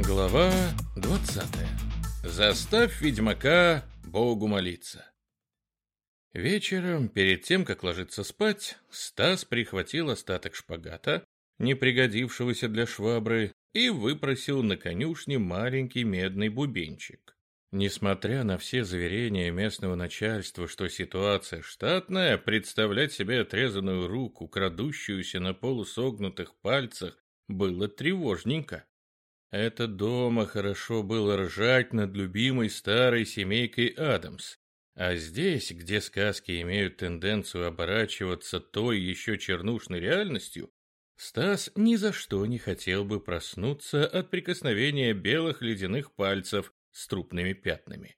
Глава 20. Заставь ведьмака Богу молиться. Вечером, перед тем, как ложиться спать, Стас прихватил остаток шпагата, не пригодившегося для швабры, и выпросил на конюшне маленький медный бубенчик. Несмотря на все заверения местного начальства, что ситуация штатная, представлять себе отрезанную руку, крадущуюся на полусогнутых пальцах, было тревожненько. Это дома хорошо было ржать над любимой старой семейкой Адамс. А здесь, где сказки имеют тенденцию оборачиваться той еще чернушной реальностью, Стас ни за что не хотел бы проснуться от прикосновения белых ледяных пальцев с трупными пятнами.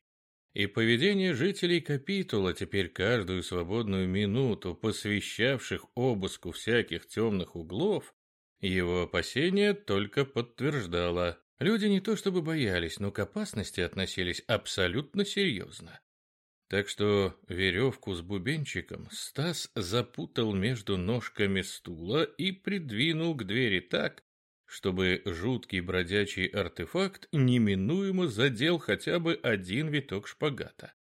И поведение жителей Капитула, теперь каждую свободную минуту посвящавших обыску всяких темных углов, его опасения только подтверждало. Люди не то чтобы боялись, но к опасности относились абсолютно серьезно. Так что веревку с бубенчиком Стас запутал между ножками стула и придвинул к двери так, чтобы жуткий бродячий артефакт неминуемо задел хотя бы один виток шпагата.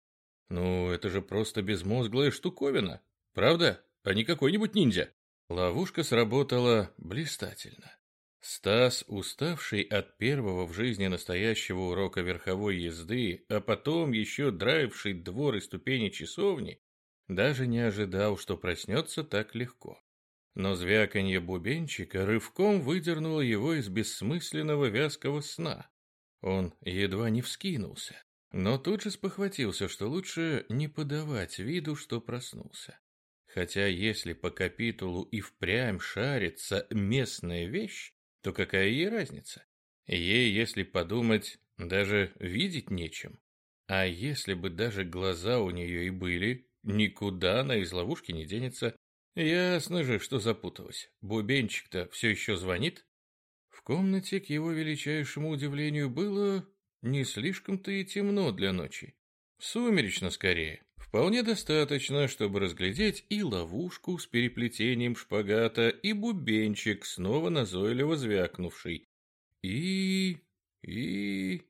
Ну, это же просто безмозглая штуковина, правда? А не какой-нибудь ниндзя. Ловушка сработала блистательно. Стас, уставший от первого в жизни настоящего урока верховой езды, а потом еще драивший двор и ступени часовни, даже не ожидал, что проснется так легко. Но звяканье бубенчика рывком выдернуло его из бессмысленного вязкого сна. Он едва не вскинулся, но тут же спохватился, что лучше не подавать виду, что проснулся. Хотя если по капитулу и впрямь шарится местная вещь, то какая ей разница? Ей, если подумать, даже видеть нечем. А если бы даже глаза у нее и были, никуда она из ловушки не денется. Ясно же, что запуталась. Бубенчик-то все еще звонит. В комнате, к его величайшему удивлению, было не слишком-то и темно для ночи. Сумеречно скорее. Вполне достаточно, чтобы разглядеть и ловушку с переплетением шпагата, и бубенчик, снова назойливо звякнувший. И... и...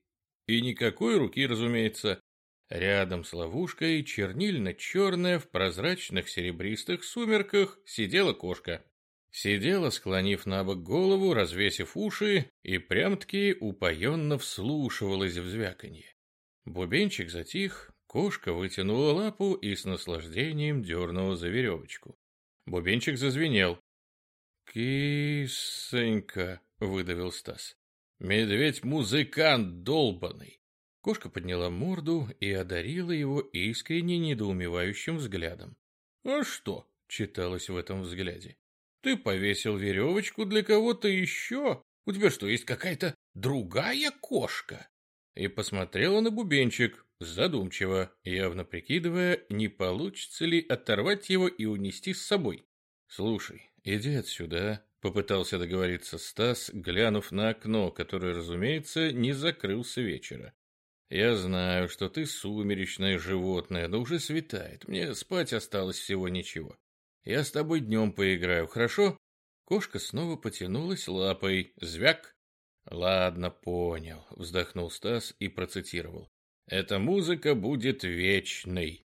и никакой руки, разумеется. Рядом с ловушкой, чернильно-черная, в прозрачных серебристых сумерках, сидела кошка. Сидела, склонив на бок голову, развесив уши, и прям-таки упоенно вслушивалась в звяканье. Бубенчик затих, Кошка вытянула лапу и с наслаждением дернула за веревочку. Бубенчик зазвенел. «Кисонька!» — выдавил Стас. «Медведь-музыкант долбаный!» Кошка подняла морду и одарила его искренне недоумевающим взглядом. «А что?» — читалось в этом взгляде. «Ты повесил веревочку для кого-то еще? У тебя что, есть какая-то другая кошка?» И посмотрела на бубенчик, задумчиво, явно прикидывая, не получится ли оторвать его и унести с собой. «Слушай, иди отсюда», — попытался договориться Стас, глянув на окно, которое, разумеется, не закрылся вечера. «Я знаю, что ты сумеречное животное, но уже светает. Мне спать осталось всего ничего. Я с тобой днем поиграю, хорошо?» Кошка снова потянулась лапой. Звяк. «Ладно, понял», — вздохнул Стас и процитировал. Эта музыка будет вечной.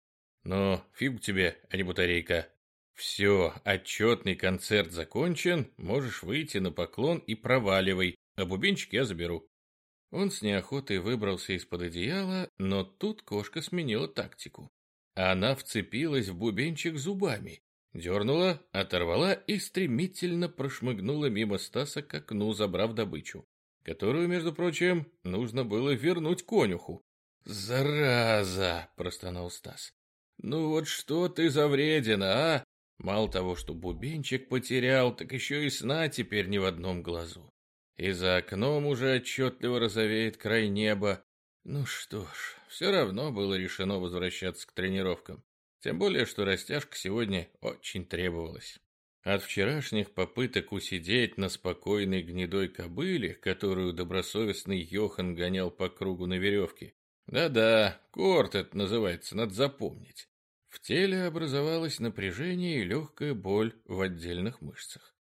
Но фиг тебе, а не батарейка. Все, отчетный концерт закончен, можешь выйти на поклон и проваливай, а бубенчик я заберу. Он с неохотой выбрался из-под одеяла, но тут кошка сменила тактику. Она вцепилась в бубенчик зубами, дернула, оторвала и стремительно прошмыгнула мимо Стаса к окну, забрав добычу, которую, между прочим, нужно было вернуть конюху. «Зараза!» — простонал Стас. «Ну вот что ты за вредина, а? Мало того, что бубенчик потерял, так еще и сна теперь ни в одном глазу. И за окном уже отчетливо розовеет край неба. Ну что ж, все равно было решено возвращаться к тренировкам. Тем более, что растяжка сегодня очень требовалась. От вчерашних попыток усидеть на спокойной гнедой кобыле, которую добросовестный Йохан гонял по кругу на веревке, да-да, корт это называется, надо запомнить. В теле образовалось напряжение и легкая боль в отдельных мышцах.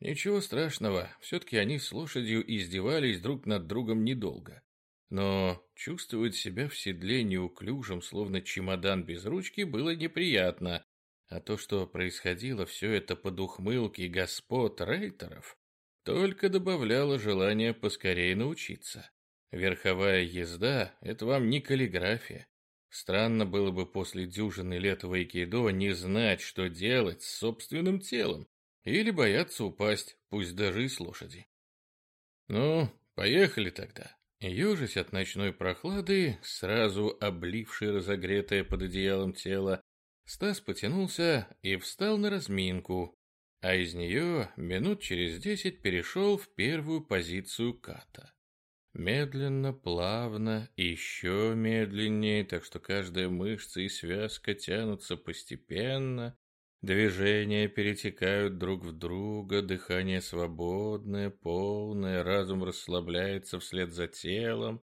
Ничего страшного, все-таки они с лошадью издевались друг над другом недолго. Но чувствовать себя в седле неуклюжим, словно чемодан без ручки, было неприятно, а то, что происходило все это под ухмылки господ рейтеров, только добавляло желание поскорее научиться. Верховая езда — это вам не каллиграфия. Странно было бы после дюжины лет в айкидо не знать, что делать с собственным телом, или бояться упасть, пусть даже и с лошади. Ну, поехали тогда. Ежась от ночной прохлады, сразу обливший разогретое под одеялом тело, Стас потянулся и встал на разминку, а из нее минут через десять перешел в первую позицию ката. Медленно, плавно, еще медленнее, так что каждая мышца и связка тянутся постепенно, движения перетекают друг в друга, дыхание свободное, полное, разум расслабляется вслед за телом,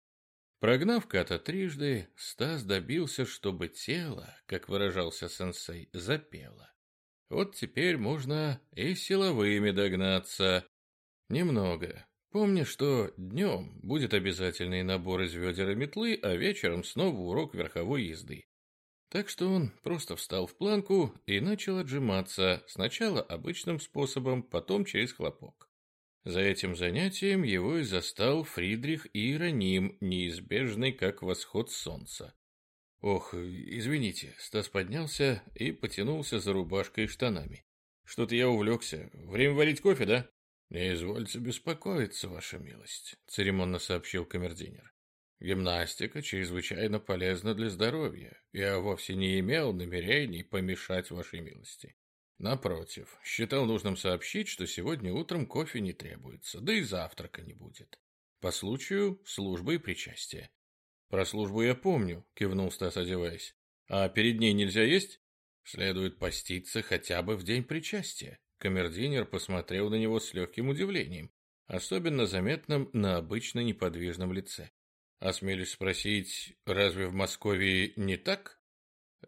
Прогнав ката трижды, Стас добился, чтобы тело, как выражался сенсей, запело. Вот теперь можно и силовыми догнаться. Немного. Помни, что днем будет обязательный набор из ведер и метлы, а вечером снова урок верховой езды. Так что он просто встал в планку и начал отжиматься, сначала обычным способом, потом через хлопок. За этим занятием его и застал Фридрих Иероним, неизбежный, как восход солнца. «Ох, извините», — Стас поднялся и потянулся за рубашкой и штанами. «Что-то я увлекся. Время варить кофе, да?» «Не извольте беспокоиться, ваша милость», — церемонно сообщил камердинер. «Гимнастика чрезвычайно полезна для здоровья. Я вовсе не имел намерений помешать вашей милости. Напротив, считал нужным сообщить, что сегодня утром кофе не требуется, да и завтрака не будет. По случаю службы и причастия. Про службу я помню, кивнул Стас, одеваясь. А перед ней нельзя есть? Следует поститься хотя бы в день причастия. Камердинер посмотрел на него с легким удивлением, особенно заметным на обычно неподвижном лице. Осмелюсь спросить, разве в Москве не так?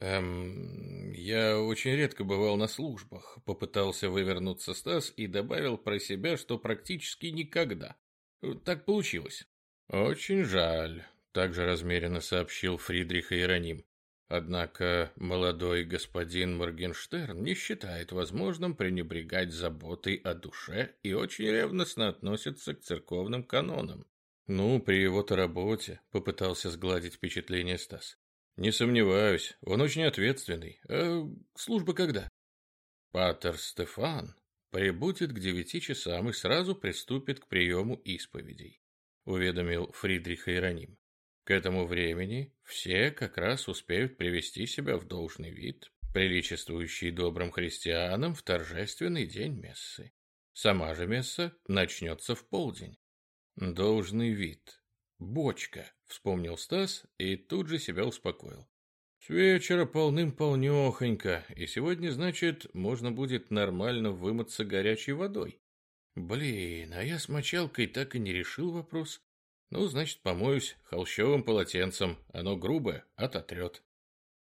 «Эм, я очень редко бывал на службах», — попытался вывернуться Стас и добавил про себя, что практически никогда. Так получилось. «Очень жаль», — также размеренно сообщил Фридрих Иероним. Однако молодой господин Моргенштерн не считает возможным пренебрегать заботой о душе и очень ревностно относится к церковным канонам. «Ну, при его-то работе», — попытался сгладить впечатление Стас. Не сомневаюсь, он очень ответственный. А служба когда? Патер Стефан прибудет к девяти часам и сразу приступит к приему исповедей, уведомил Фридрих Иероним. К этому времени все как раз успеют привести себя в должный вид, приличествующий добрым христианам в торжественный день мессы. Сама же месса начнется в полдень. Должный вид. Бочка. Вспомнил Стас и тут же себя успокоил. С вечера полным-полнехонько, и сегодня, значит, можно будет нормально вымыться горячей водой. Блин, а я с мочалкой так и не решил вопрос. Ну, значит, помоюсь холщовым полотенцем. Оно грубое, ототрет.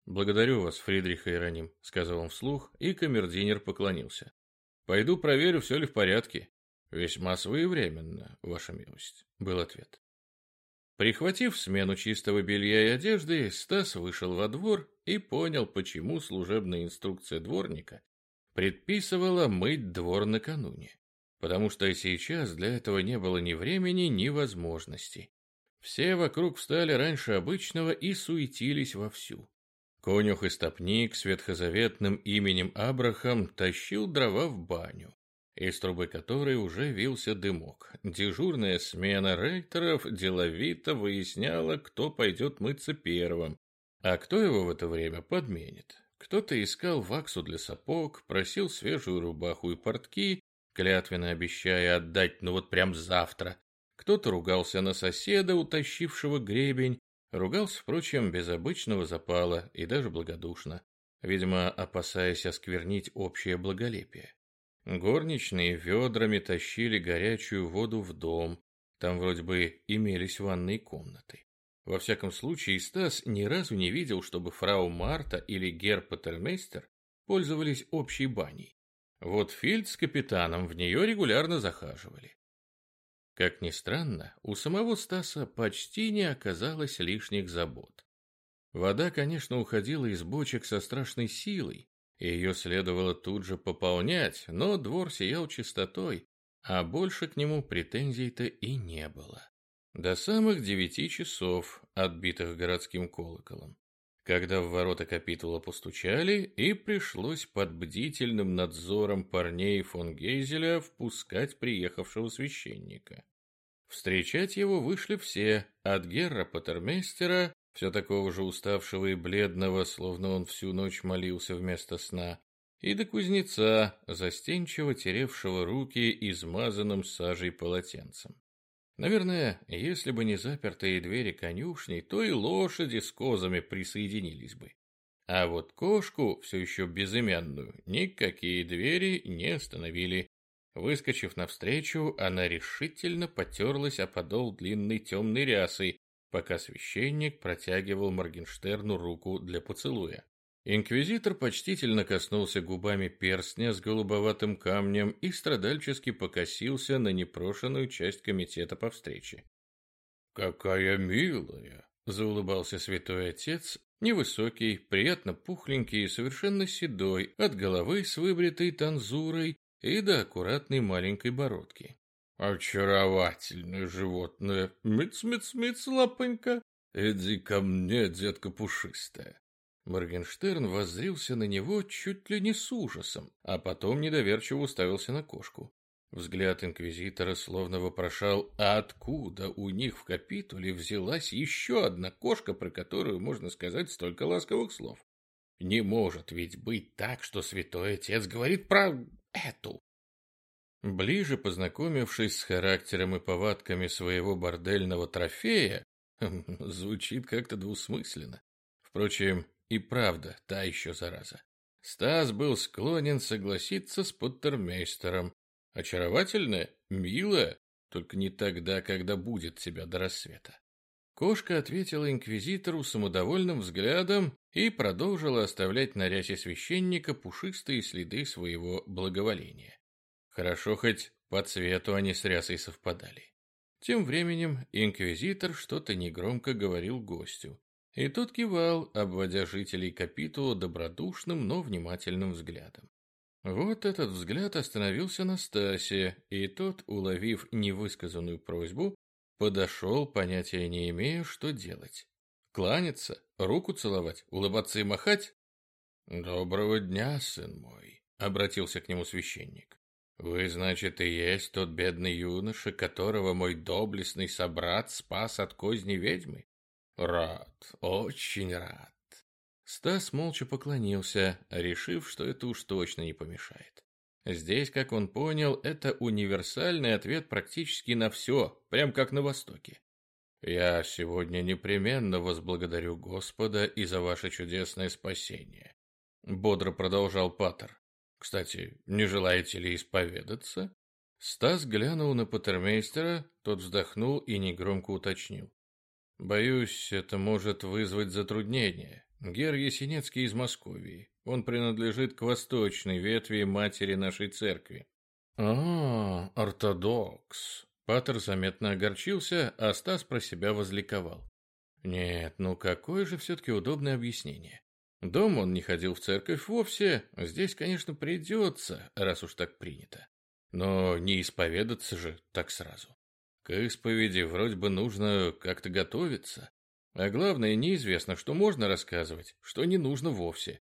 «Благодарю вас, Фридрих Иероним», — сказал он вслух, и камердинер поклонился. «Пойду проверю, все ли в порядке». «Весьма своевременно, ваша милость», — был ответ. Прихватив смену чистого белья и одежды, Стас вышел во двор и понял, почему служебная инструкция дворника предписывала мыть двор накануне. Потому что сейчас для этого не было ни времени, ни возможности. Все вокруг встали раньше обычного и суетились вовсю. Конюх и стопник с ветхозаветным именем Абрахам тащил дрова в баню из трубы которой уже вился дымок. Дежурная смена рейтеров деловито выясняла, кто пойдет мыться первым, а кто его в это время подменит. Кто-то искал ваксу для сапог, просил свежую рубаху и портки, клятвенно обещая отдать ну вот прям завтра. Кто-то ругался на соседа, утащившего гребень, ругался, впрочем, без обычного запала и даже благодушно, видимо, опасаясь осквернить общее благолепие. Горничные ведрами тащили горячую воду в дом. Там вроде бы имелись ванные комнаты. Во всяком случае, Стас ни разу не видел, чтобы фрау Марта или гер Патермейстер пользовались общей баней. Вот Фильд с капитаном в нее регулярно захаживали. Как ни странно, у самого Стаса почти не оказалось лишних забот. Вода, конечно, уходила из бочек со страшной силой, ее следовало тут же пополнять, но двор сиял чистотой, а больше к нему претензий-то и не было. До самых девяти часов, отбитых городским колоколом, когда в ворота капитула постучали, и пришлось под бдительным надзором парней фон Гейзеля впускать приехавшего священника. Встречать его вышли все, от Герра Патермейстера все такого же уставшего и бледного, словно он всю ночь молился вместо сна, и до кузнеца, застенчиво теревшего руки измазанным сажей полотенцем. Наверное, если бы не запертые двери конюшни, то и лошади с козами присоединились бы. А вот кошку, все еще безымянную, никакие двери не остановили. Выскочив навстречу, она решительно потерлась о подол длинной темной рясы, пока священник протягивал Моргенштерну руку для поцелуя. Инквизитор почтительно коснулся губами перстня с голубоватым камнем и страдальчески покосился на непрошенную часть комитета по встрече. «Какая милая!» — заулыбался святой отец, невысокий, приятно пухленький и совершенно седой, от головы с выбритой танзурой и до аккуратной маленькой бородки. «Очаровательное животное! Миц-миц-миц, лапонька! Иди ко мне, детка пушистая!» Моргенштерн воззрился на него чуть ли не с ужасом, а потом недоверчиво уставился на кошку. Взгляд инквизитора словно вопрошал, а откуда у них в капитуле взялась еще одна кошка, про которую можно сказать столько ласковых слов? Не может ведь быть так, что святой отец говорит про эту. Ближе познакомившись с характером и повадками своего бордельного трофея, звучит как-то двусмысленно. Впрочем, и правда, та еще зараза. Стас был склонен согласиться с Поттермейстером. Очаровательная, милая, только не тогда, когда будет тебя до рассвета. Кошка ответила инквизитору самодовольным взглядом и продолжила оставлять на рясе священника пушистые следы своего благоволения. Хорошо хоть по цвету они с рясой совпадали. Тем временем инквизитор что-то негромко говорил гостю. И тот кивал, обводя жителей Капитула добродушным, но внимательным взглядом. Вот этот взгляд остановился на Стасе, и тот, уловив невысказанную просьбу, подошел, понятия не имея, что делать. Кланяться, руку целовать, улыбаться и махать? «Доброго дня, сын мой», — обратился к нему священник. «Вы, значит, и есть тот бедный юноша, которого мой доблестный собрат спас от козни ведьмы? Рад, очень рад. Стас молча поклонился, решив, что это уж точно не помешает. Здесь, как он понял, это универсальный ответ практически на все, прям как на Востоке. «Я сегодня непременно возблагодарю Господа и за ваше чудесное спасение», — бодро продолжал Паттер. «Кстати, не желаете ли исповедаться?» Стас глянул на Паттермейстера, тот вздохнул и негромко уточнил. Боюсь, это может вызвать затруднения. Гер Есенецкий из Московии. Он принадлежит к восточной ветви матери нашей церкви. А, ортодокс. Патер заметно огорчился, а Стас про себя возликовал. Нет, ну какое же все-таки удобное объяснение. Дом он не ходил в церковь вовсе, здесь, конечно, придется, раз уж так принято. Но не исповедаться же так сразу. К исповеди вроде бы нужно как-то готовиться. А главное, неизвестно, что можно рассказывать, что не нужно вовсе.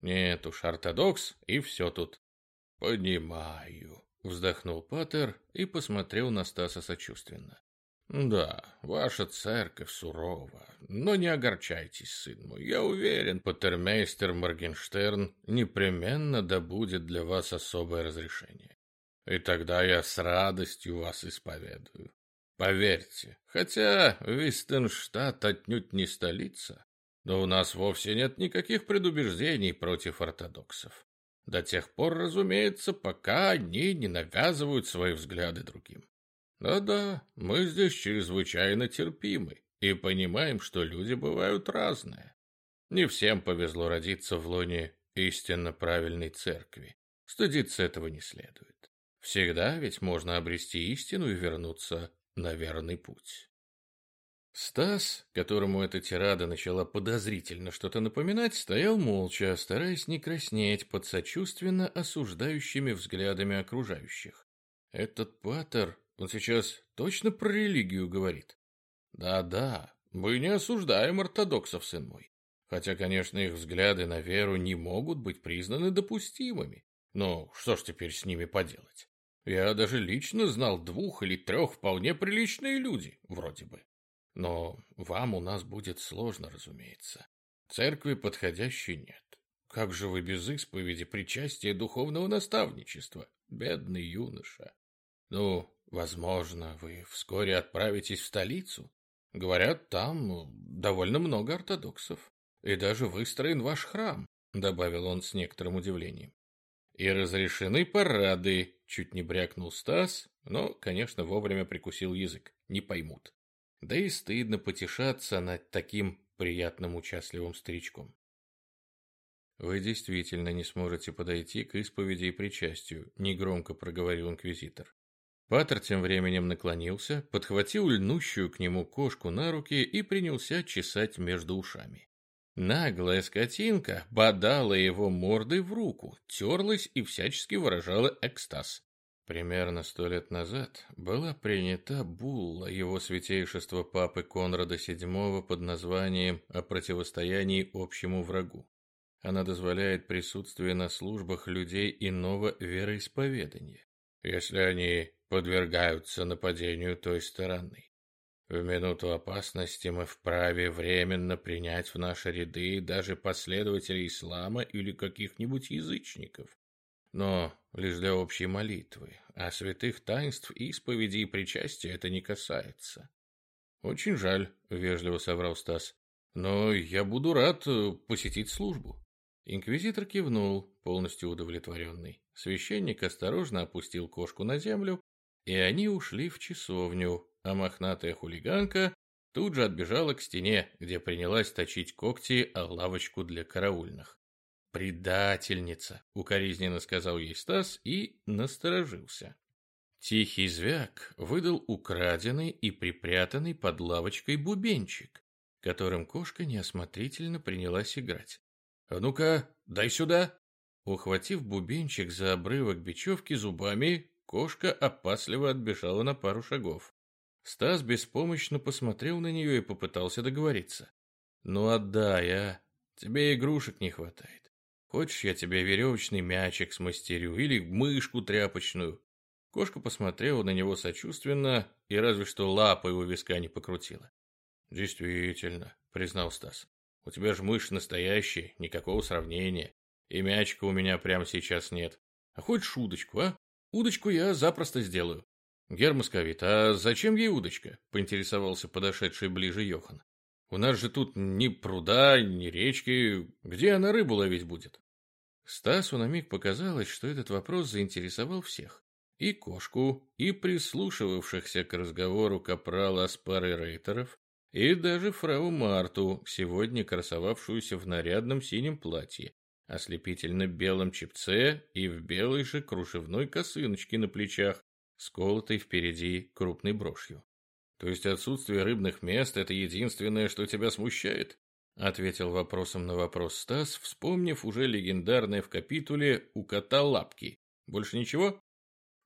Нет уж, ортодокс, и все тут. Понимаю, вздохнул Патер и посмотрел на Стаса сочувственно. Да, ваша церковь сурова, но не огорчайтесь, сын мой. Я уверен, патермейстер Моргенштерн непременно добудет для вас особое разрешение. И тогда я с радостью вас исповедую. Поверьте, хотя Вистенштадт отнюдь не столица, но у нас вовсе нет никаких предубеждений против ортодоксов. До тех пор, разумеется, пока они не навязывают свои взгляды другим. Да-да, мы здесь чрезвычайно терпимы и понимаем, что люди бывают разные. Не всем повезло родиться в лоне истинно правильной церкви. стыдиться этого не следует. Всегда ведь можно обрести истину и вернуться на верный путь. Стас, которому эта тирада начала подозрительно что-то напоминать, стоял молча, стараясь не краснеть под сочувственно осуждающими взглядами окружающих. Этот патер, он сейчас точно про религию говорит? Да-да, мы не осуждаем ортодоксов, сын мой. Хотя, конечно, их взгляды на веру не могут быть признаны допустимыми. Но что ж теперь с ними поделать? Я даже лично знал двух или трех вполне приличные люди, вроде бы. Но вам у нас будет сложно, разумеется. Церкви подходящей нет. Как же вы без исповеди причастия духовного наставничества, бедный юноша? Ну, возможно, вы вскоре отправитесь в столицу. Говорят, там ну, довольно много ортодоксов. И даже выстроен ваш храм, добавил он с некоторым удивлением. И разрешены парады, чуть не брякнул Стас, но, конечно, вовремя прикусил язык. Не поймут. Да и стыдно потешаться над таким приятным участливым старичком. «Вы действительно не сможете подойти к исповеди и причастию», — негромко проговорил инквизитор. Патер тем временем наклонился, подхватил льнущую к нему кошку на руки и принялся чесать между ушами. Наглая скотинка бодала его мордой в руку, терлась и всячески выражала экстаз. Примерно сто лет назад была принята булла его святейшества папы Конрада VII под названием «О противостоянии общему врагу». Она дозволяет присутствие на службах людей иного вероисповедания, если они подвергаются нападению той стороны. В минуту опасности мы вправе временно принять в наши ряды даже последователей ислама или каких-нибудь язычников, но лишь для общей молитвы, а святых таинств, исповеди и причастия это не касается. Очень жаль, вежливо соврал Стас, но я буду рад э, посетить службу. Инквизитор кивнул, полностью удовлетворенный. Священник осторожно опустил кошку на землю, и они ушли в часовню, а мохнатая хулиганка тут же отбежала к стене, где принялась точить когти о лавочку для караульных. «Предательница!» — укоризненно сказал ей Стас и насторожился. Тихий звяк выдал украденный и припрятанный под лавочкой бубенчик, которым кошка неосмотрительно принялась играть. «А ну-ка, дай сюда!» Ухватив бубенчик за обрывок бечевки зубами, кошка опасливо отбежала на пару шагов. Стас беспомощно посмотрел на нее и попытался договориться. «Ну отдай, а! Тебе игрушек не хватает. Хочешь, я тебе веревочный мячик смастерю или мышку тряпочную?» Кошка посмотрела на него сочувственно и разве что лапой у виска не покрутила. «Действительно», — признал Стас. «У тебя же мышь настоящая, никакого сравнения. И мячика у меня прямо сейчас нет. А хочешь удочку, а? Удочку я запросто сделаю». «Гер а зачем ей удочка?» — поинтересовался подошедший ближе Йохан. «У нас же тут ни пруда, ни речки. Где она рыбу ловить будет?» Стасу на миг показалось, что этот вопрос заинтересовал всех. И кошку, и прислушивавшихся к разговору капрала с парой рейтеров, и даже фрау Марту, сегодня красовавшуюся в нарядном синем платье, ослепительно белом чепце и в белой же кружевной косыночке на плечах, сколотой впереди крупной брошью. То есть отсутствие рыбных мест – это единственное, что тебя смущает? Ответил вопросом на вопрос Стас, вспомнив уже легендарное в капитуле «У кота лапки». Больше ничего?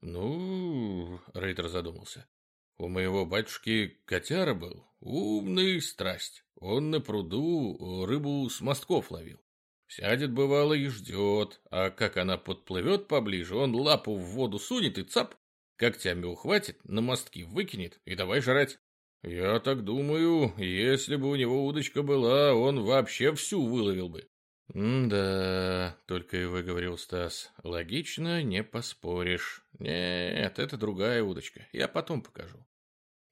Ну, Рейтер задумался. У моего батюшки котяра был. Умный страсть. Он на пруду рыбу с мостков ловил. Сядет, бывало, и ждет, а как она подплывет поближе, он лапу в воду сунет и цап, когтями ухватит, на мостки выкинет и давай жрать. «Я так думаю, если бы у него удочка была, он вообще всю выловил бы». «Да», — только и выговорил Стас, — «логично, не поспоришь. Нет, это другая удочка, я потом покажу».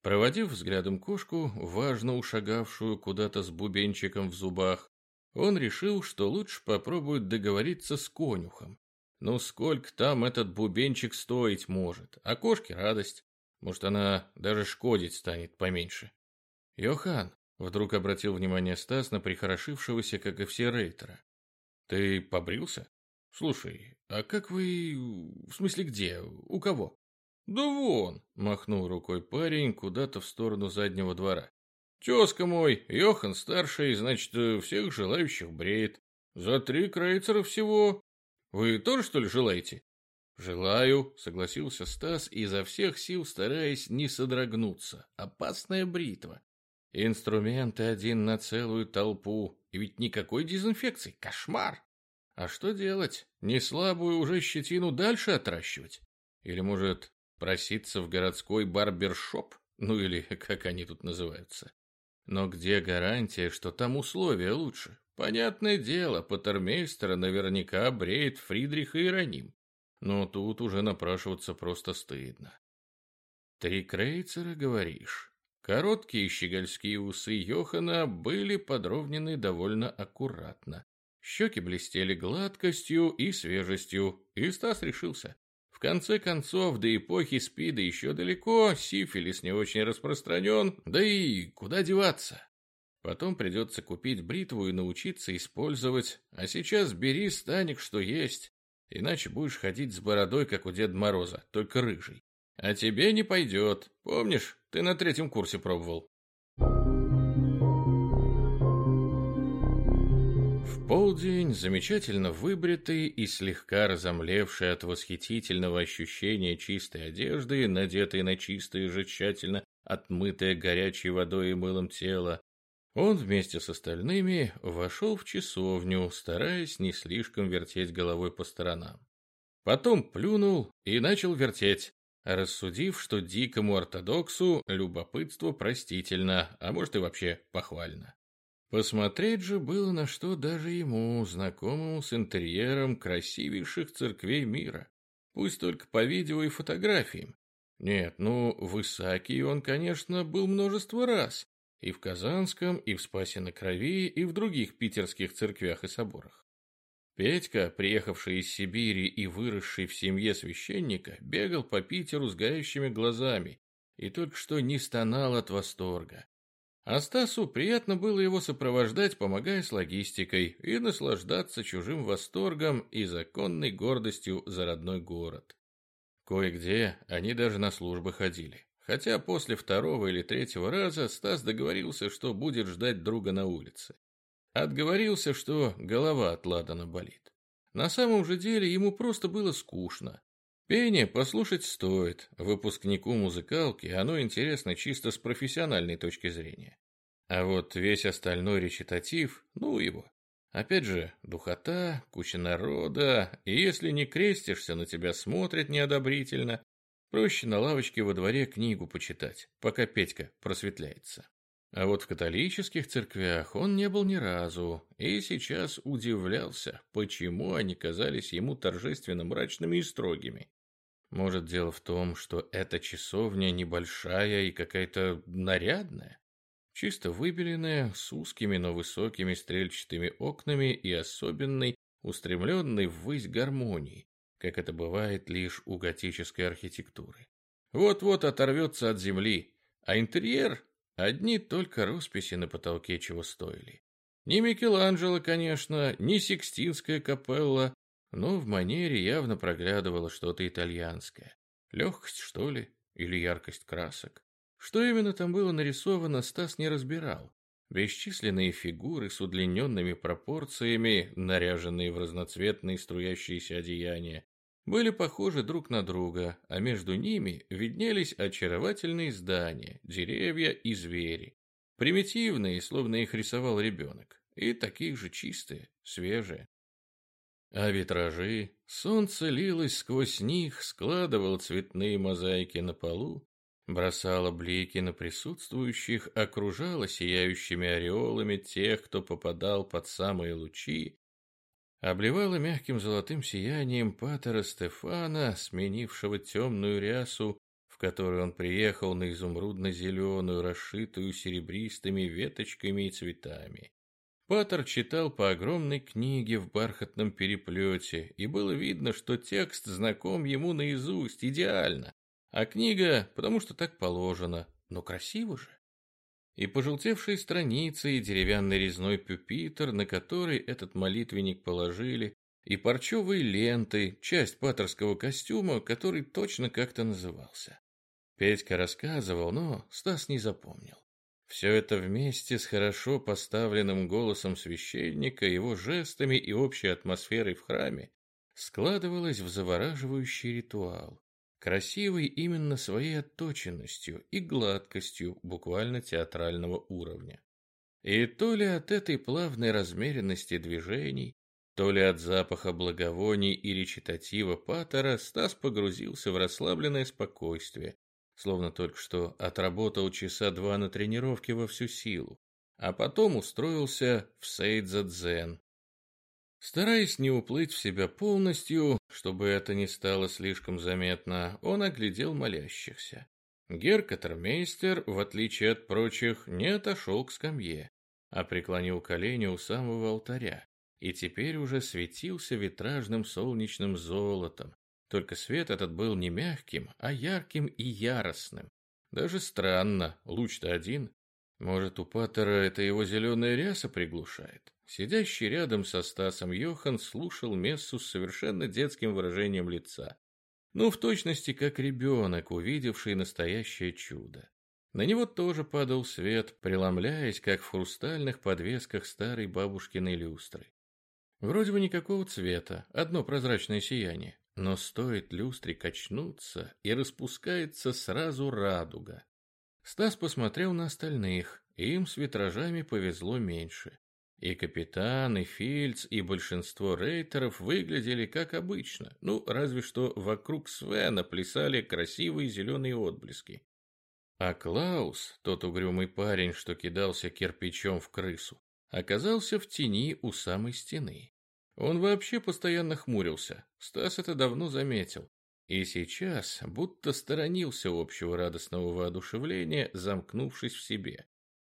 Проводив взглядом кошку, важно ушагавшую куда-то с бубенчиком в зубах, он решил, что лучше попробует договориться с конюхом. Ну, сколько там этот бубенчик стоить может, а кошке радость. Может, она даже шкодить станет поменьше. Йохан, вдруг обратил внимание Стас на прихорошившегося, как и все рейтера. Ты побрился? Слушай, а как вы... В смысле где? У кого? Да вон, махнул рукой парень куда-то в сторону заднего двора. Тезка мой, Йохан старший, значит, всех желающих бреет. За три крейцера всего. Вы тоже, что ли, желаете? «Желаю», — согласился Стас, изо всех сил стараясь не содрогнуться. «Опасная бритва. Инструменты один на целую толпу. И ведь никакой дезинфекции. Кошмар! А что делать? Не слабую уже щетину дальше отращивать? Или, может, проситься в городской барбершоп? Ну или как они тут называются? Но где гарантия, что там условия лучше? Понятное дело, патермейстера наверняка бреет Фридриха Иероним. Но тут уже напрашиваться просто стыдно. Три крейцера, говоришь? Короткие щегольские усы Йохана были подровнены довольно аккуратно. Щеки блестели гладкостью и свежестью, и Стас решился. В конце концов, до эпохи СПИДа еще далеко, сифилис не очень распространен, да и куда деваться? Потом придется купить бритву и научиться использовать, а сейчас бери станик, что есть, иначе будешь ходить с бородой, как у Деда Мороза, только рыжий. А тебе не пойдет, помнишь, ты на третьем курсе пробовал. Полдень, замечательно выбритый и слегка разомлевший от восхитительного ощущения чистой одежды, надетой на чистое же тщательно отмытое горячей водой и мылом тело, он вместе с остальными вошел в часовню, стараясь не слишком вертеть головой по сторонам. Потом плюнул и начал вертеть, рассудив, что дикому ортодоксу любопытство простительно, а может и вообще похвально. Посмотреть же было на что даже ему, знакомому с интерьером красивейших церквей мира, пусть только по видео и фотографиям. Нет, ну, в Исаакии он, конечно, был множество раз, и в Казанском, и в Спасе на Крови, и в других питерских церквях и соборах. Петька, приехавший из Сибири и выросший в семье священника, бегал по Питеру с горящими глазами и только что не стонал от восторга. А Стасу приятно было его сопровождать, помогая с логистикой, и наслаждаться чужим восторгом и законной гордостью за родной город. Кое-где они даже на службы ходили. Хотя после второго или третьего раза Стас договорился, что будет ждать друга на улице. Отговорился, что голова от Ладана болит. На самом же деле ему просто было скучно. Пение послушать стоит. Выпускнику музыкалки оно интересно чисто с профессиональной точки зрения. А вот весь остальной речитатив, ну его. Опять же, духота, куча народа, и если не крестишься, на тебя смотрят неодобрительно, Проще на лавочке во дворе книгу почитать, пока Петька просветляется. А вот в католических церквях он не был ни разу, и сейчас удивлялся, почему они казались ему торжественно мрачными и строгими. Может, дело в том, что эта часовня небольшая и какая-то нарядная? Чисто выбеленная, с узкими, но высокими стрельчатыми окнами и особенной, устремленной ввысь гармонии, как это бывает лишь у готической архитектуры. Вот-вот оторвется от земли, а интерьер — одни только росписи на потолке чего стоили. Не Микеланджело, конечно, не Сикстинская капелла, но в манере явно проглядывало что-то итальянское. Легкость, что ли, или яркость красок. Что именно там было нарисовано, Стас не разбирал. Бесчисленные фигуры с удлиненными пропорциями, наряженные в разноцветные струящиеся одеяния, были похожи друг на друга, а между ними виднелись очаровательные здания, деревья и звери. Примитивные, словно их рисовал ребенок, и такие же чистые, свежие. А витражи, солнце лилось сквозь них, складывало цветные мозаики на полу, бросала блики на присутствующих, окружала сияющими ореолами тех, кто попадал под самые лучи, обливала мягким золотым сиянием патера Стефана, сменившего темную рясу, в которой он приехал на изумрудно-зеленую, расшитую серебристыми веточками и цветами. Патер читал по огромной книге в бархатном переплете, и было видно, что текст знаком ему наизусть, идеально, а книга, потому что так положено, но красиво же. И пожелтевшие страницы, и деревянный резной пюпитр, на который этот молитвенник положили, и парчевые ленты, часть патерского костюма, который точно как-то назывался. Петька рассказывал, но Стас не запомнил. Все это вместе с хорошо поставленным голосом священника, его жестами и общей атмосферой в храме складывалось в завораживающий ритуал, красивый именно своей отточенностью и гладкостью буквально театрального уровня. И то ли от этой плавной размеренности движений, то ли от запаха благовоний и речитатива Паттера Стас погрузился в расслабленное спокойствие, словно только что отработал часа два на тренировке во всю силу, а потом устроился в Сейдза-дзен. Стараясь не уплыть в себя полностью, чтобы это не стало слишком заметно, он оглядел молящихся. Геркатермейстер, в отличие от прочих, не отошел к скамье, а преклонил колени у самого алтаря, и теперь уже светился витражным солнечным золотом, только свет этот был не мягким, а ярким и яростным. Даже странно, луч-то один. Может, у Паттера это его зеленая ряса приглушает? Сидящий рядом со Стасом Йохан слушал мессу с совершенно детским выражением лица. Ну, в точности, как ребенок, увидевший настоящее чудо. На него тоже падал свет, преломляясь, как в хрустальных подвесках старой бабушкиной люстры. Вроде бы никакого цвета, одно прозрачное сияние. Но стоит люстре качнуться, и распускается сразу радуга. Стас посмотрел на остальных, им с витражами повезло меньше. И капитан, и Фильц, и большинство рейтеров выглядели как обычно, ну, разве что вокруг Свена плясали красивые зеленые отблески. А Клаус, тот угрюмый парень, что кидался кирпичом в крысу, оказался в тени у самой стены. Он вообще постоянно хмурился, Стас это давно заметил. И сейчас будто сторонился общего радостного воодушевления, замкнувшись в себе.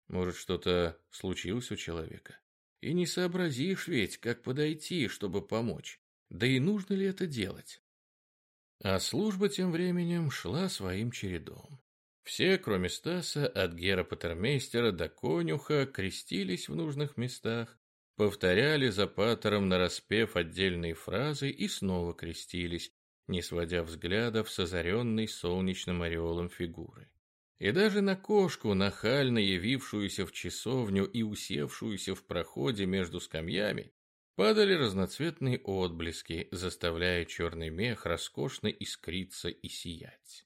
Может, что-то случилось у человека? И не сообразишь ведь, как подойти, чтобы помочь. Да и нужно ли это делать? А служба тем временем шла своим чередом. Все, кроме Стаса, от Гера Патермейстера до Конюха, крестились в нужных местах, повторяли за патером нараспев отдельные фразы и снова крестились, не сводя взглядов с озаренной солнечным ореолом фигуры. И даже на кошку, нахально явившуюся в часовню и усевшуюся в проходе между скамьями, падали разноцветные отблески, заставляя черный мех роскошно искриться и сиять.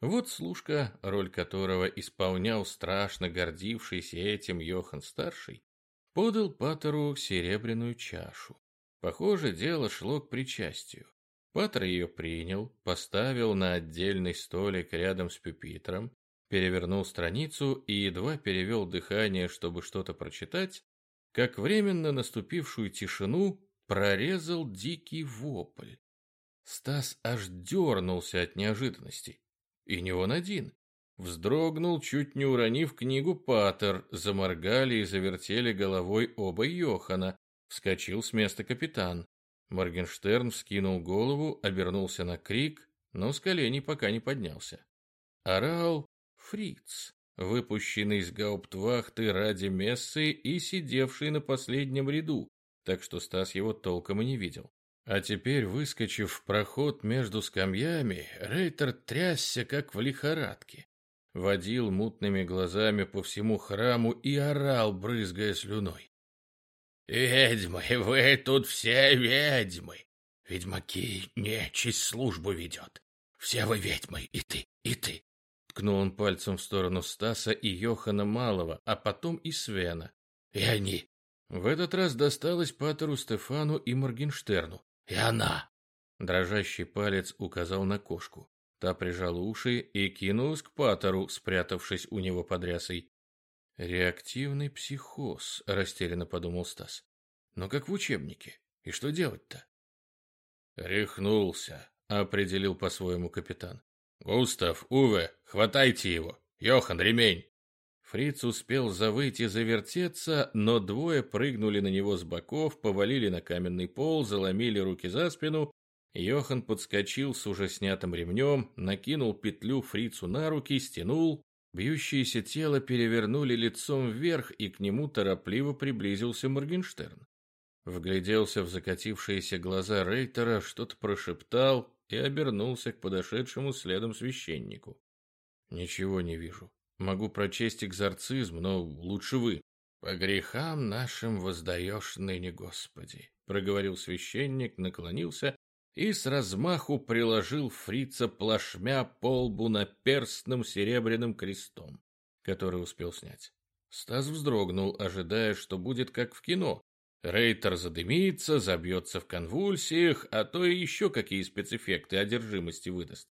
Вот служка, роль которого исполнял страшно гордившийся этим Йохан-старший, подал Патеру серебряную чашу. Похоже, дело шло к причастию. Патер ее принял, поставил на отдельный столик рядом с пюпитром, перевернул страницу и едва перевел дыхание, чтобы что-то прочитать, как временно наступившую тишину прорезал дикий вопль. Стас аж дернулся от неожиданности. И не он один. Вздрогнул, чуть не уронив книгу Паттер, заморгали и завертели головой оба Йохана. Вскочил с места капитан. Моргенштерн вскинул голову, обернулся на крик, но с коленей пока не поднялся. Орал Фриц, выпущенный из гауптвахты ради мессы и сидевший на последнем ряду, так что Стас его толком и не видел. А теперь, выскочив в проход между скамьями, Рейтер трясся, как в лихорадке водил мутными глазами по всему храму и орал, брызгая слюной. «Ведьмы, вы тут все ведьмы! Ведьмаки нечисть службу ведет. Все вы ведьмы, и ты, и ты!» Ткнул он пальцем в сторону Стаса и Йохана Малого, а потом и Свена. «И они!» В этот раз досталось Патеру Стефану и Моргенштерну. «И она!» Дрожащий палец указал на кошку. Та прижала уши и кинулась к Патеру, спрятавшись у него под рясой. «Реактивный психоз», — растерянно подумал Стас. «Но как в учебнике. И что делать-то?» «Рехнулся», — определил по-своему капитан. «Густав, Уве, хватайте его! Йохан, ремень!» Фриц успел завыть и завертеться, но двое прыгнули на него с боков, повалили на каменный пол, заломили руки за спину Йохан подскочил с уже снятым ремнем, накинул петлю фрицу на руки, стянул. Бьющееся тело перевернули лицом вверх, и к нему торопливо приблизился Моргенштерн. вгляделся в закатившиеся глаза Рейтера, что-то прошептал и обернулся к подошедшему следом священнику. «Ничего не вижу. Могу прочесть экзорцизм, но лучше вы». «По грехам нашим воздаешь ныне, Господи», — проговорил священник, наклонился и с размаху приложил фрица плашмя по лбу наперстным серебряным крестом, который успел снять. Стас вздрогнул, ожидая, что будет как в кино. Рейтер задымится, забьется в конвульсиях, а то и еще какие спецэффекты одержимости выдаст.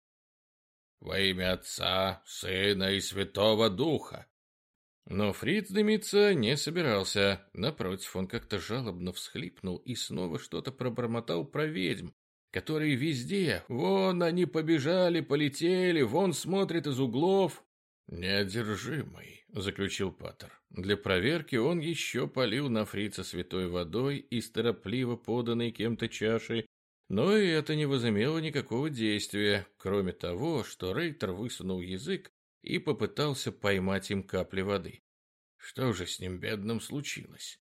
«Во имя Отца, Сына и Святого Духа!» Но Фриц дымиться не собирался. Напротив, он как-то жалобно всхлипнул и снова что-то пробормотал про ведьм, которые везде, вон они побежали, полетели, вон смотрят из углов. «Неодержимый», — заключил Паттер. Для проверки он еще полил на фрица святой водой из торопливо поданной кем-то чаши, но и это не возымело никакого действия, кроме того, что Рейтер высунул язык и попытался поймать им капли воды. Что же с ним, бедным, случилось?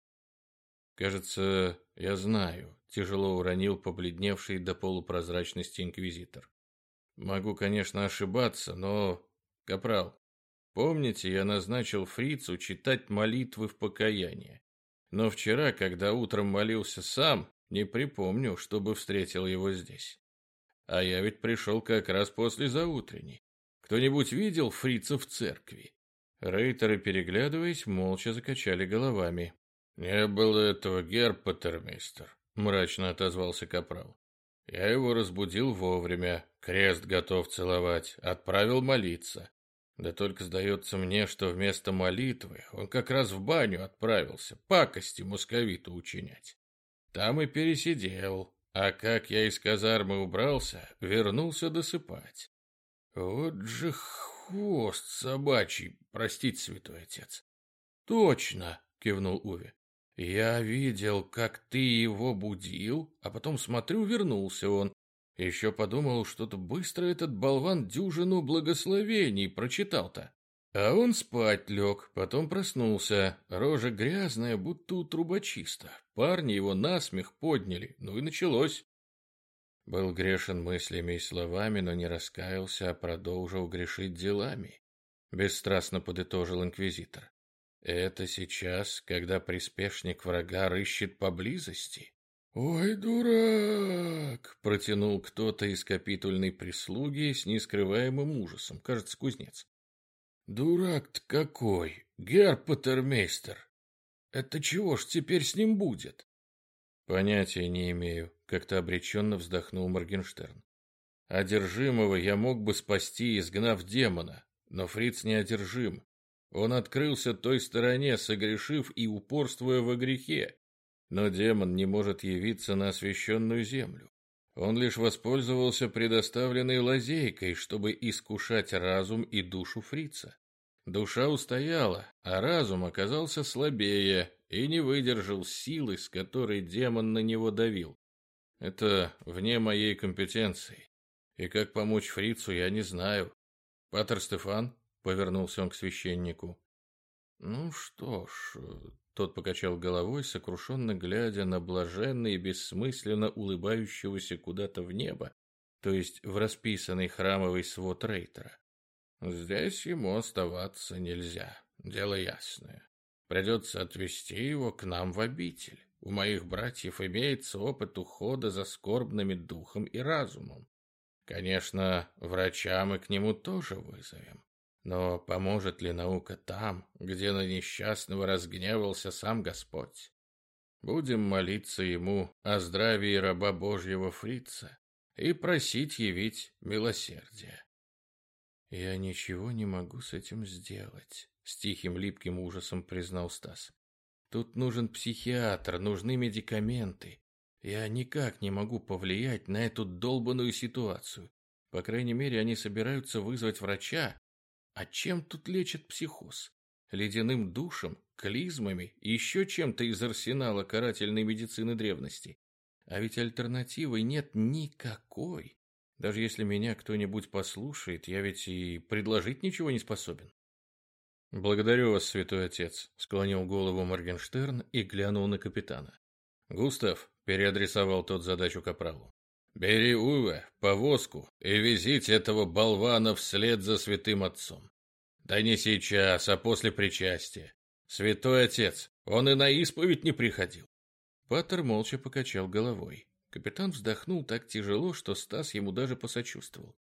Кажется, я знаю, тяжело уронил побледневший до полупрозрачности инквизитор. Могу, конечно, ошибаться, но... Капрал, помните, я назначил фрицу читать молитвы в покаяние. Но вчера, когда утром молился сам, не припомню, чтобы встретил его здесь. А я ведь пришел как раз после заутренней. Кто-нибудь видел фрица в церкви? Рейтеры, переглядываясь, молча закачали головами. «Не было этого, герпатермейстер», — мрачно отозвался капрал. «Я его разбудил вовремя, крест готов целовать, отправил молиться. Да только сдается мне, что вместо молитвы он как раз в баню отправился, пакости московиту учинять. Там и пересидел, а как я из казармы убрался, вернулся досыпать. Вот же хвост собачий, простите, святой отец. Точно, кивнул Уве. Я видел, как ты его будил, а потом смотрю, вернулся он. Еще подумал, что-то быстро этот болван дюжину благословений прочитал-то. А он спать лег, потом проснулся. Рожа грязная, будто у трубочиста. Парни его насмех подняли, ну и началось. Был грешен мыслями и словами, но не раскаялся, а продолжил грешить делами. Бесстрастно подытожил инквизитор. Это сейчас, когда приспешник врага рыщет поблизости? «Ой, дурак!» — протянул кто-то из капитульной прислуги с нескрываемым ужасом, кажется, кузнец. «Дурак-то какой! Герпатермейстер! Это чего ж теперь с ним будет?» «Понятия не имею», — как-то обреченно вздохнул Моргенштерн. «Одержимого я мог бы спасти, изгнав демона, но Фриц неодержим. Он открылся той стороне, согрешив и упорствуя во грехе. Но демон не может явиться на освященную землю. Он лишь воспользовался предоставленной лазейкой, чтобы искушать разум и душу фрица. Душа устояла, а разум оказался слабее и не выдержал силы, с которой демон на него давил. Это вне моей компетенции. И как помочь фрицу, я не знаю. Патер Стефан, Повернулся он к священнику. Ну что ж, тот покачал головой, сокрушенно глядя на блаженно и бессмысленно улыбающегося куда-то в небо, то есть в расписанный храмовый свод Рейтера. Здесь ему оставаться нельзя, дело ясное. Придется отвезти его к нам в обитель. У моих братьев имеется опыт ухода за скорбными духом и разумом. Конечно, врача мы к нему тоже вызовем. Но поможет ли наука там, где на несчастного разгневался сам Господь? Будем молиться ему о здравии раба Божьего фрица и просить явить милосердие. Я ничего не могу с этим сделать, с тихим липким ужасом признал Стас. Тут нужен психиатр, нужны медикаменты. Я никак не могу повлиять на эту долбанную ситуацию. По крайней мере, они собираются вызвать врача, а чем тут лечат психоз? Ледяным душем, клизмами еще чем-то из арсенала карательной медицины древности. А ведь альтернативы нет никакой. Даже если меня кто-нибудь послушает, я ведь и предложить ничего не способен. «Благодарю вас, святой отец», — склонил голову Моргенштерн и глянул на капитана. Густав переадресовал тот задачу капралу. Бери Уве, повозку и везите этого болвана вслед за святым отцом. Да не сейчас, а после причастия. Святой отец, он и на исповедь не приходил. Паттер молча покачал головой. Капитан вздохнул так тяжело, что Стас ему даже посочувствовал.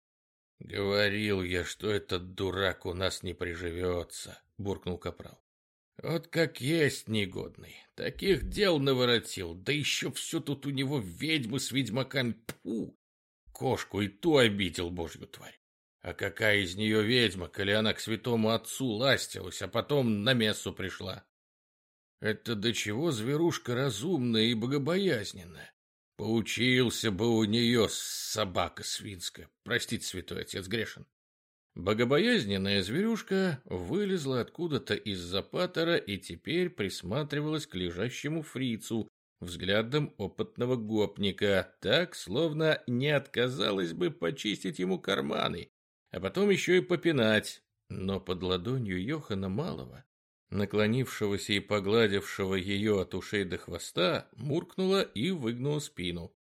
«Говорил я, что этот дурак у нас не приживется», — буркнул Капрал. «Вот как есть негодный. Таких дел наворотил, да еще все тут у него ведьмы с ведьмаками. Пу! Кошку и ту обидел божью тварь. А какая из нее ведьма, коли она к святому отцу ластилась, а потом на мессу пришла? Это до чего зверушка разумная и богобоязненная. Поучился бы у нее собака свинская. Простите, святой отец грешен. Богобоязненная зверюшка вылезла откуда-то из-за патера и теперь присматривалась к лежащему фрицу взглядом опытного гопника, так, словно не отказалась бы почистить ему карманы, а потом еще и попинать. Но под ладонью Йохана Малого наклонившегося и погладившего ее от ушей до хвоста, муркнула и выгнула спину.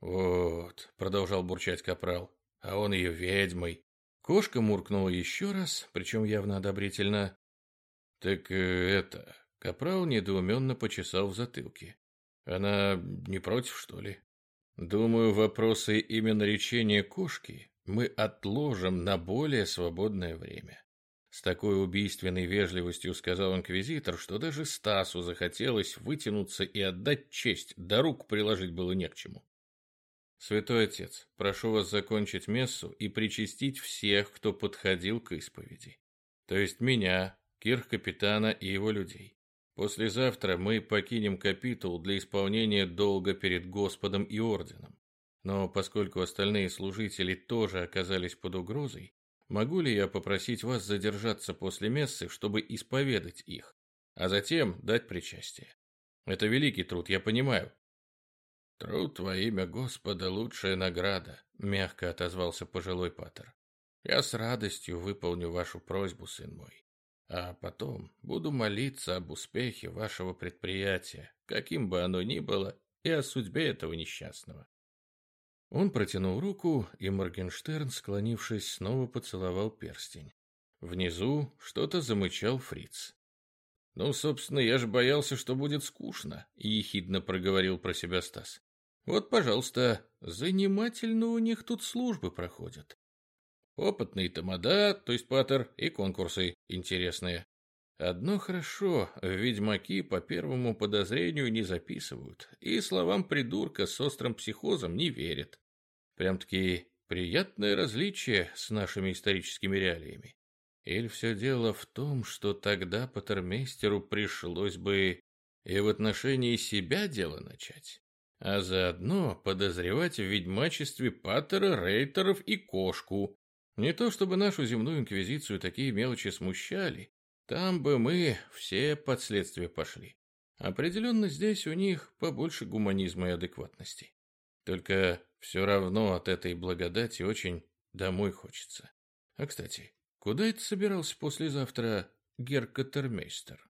«Вот», — продолжал бурчать капрал, — «а он ее ведьмой». Кошка муркнула еще раз, причем явно одобрительно. «Так э, это...» — капрал недоуменно почесал в затылке. «Она не против, что ли?» «Думаю, вопросы именно речения кошки мы отложим на более свободное время. С такой убийственной вежливостью сказал инквизитор, что даже Стасу захотелось вытянуться и отдать честь, да рук приложить было не к чему. Святой отец, прошу вас закончить мессу и причастить всех, кто подходил к исповеди. То есть меня, кирх-капитана и его людей. Послезавтра мы покинем капитул для исполнения долга перед Господом и Орденом. Но поскольку остальные служители тоже оказались под угрозой, Могу ли я попросить вас задержаться после мессы, чтобы исповедать их, а затем дать причастие? Это великий труд, я понимаю. Труд во имя Господа — лучшая награда, — мягко отозвался пожилой патер. Я с радостью выполню вашу просьбу, сын мой. А потом буду молиться об успехе вашего предприятия, каким бы оно ни было, и о судьбе этого несчастного. Он протянул руку, и Моргенштерн, склонившись, снова поцеловал перстень. Внизу что-то замычал фриц. «Ну, собственно, я же боялся, что будет скучно», — ехидно проговорил про себя Стас. «Вот, пожалуйста, занимательно у них тут службы проходят. Опытные тамада, то есть патер, и конкурсы интересные. Одно хорошо, ведьмаки по первому подозрению не записывают, и словам придурка с острым психозом не верят. Прям-таки приятное различие с нашими историческими реалиями. Или все дело в том, что тогда Патермейстеру пришлось бы и в отношении себя дело начать, а заодно подозревать в ведьмачестве Паттера, Рейтеров и Кошку. Не то чтобы нашу земную инквизицию такие мелочи смущали, там бы мы все под следствие пошли. Определенно здесь у них побольше гуманизма и адекватности. Только все равно от этой благодати очень домой хочется. А, кстати, куда это собирался послезавтра Геркотермейстер?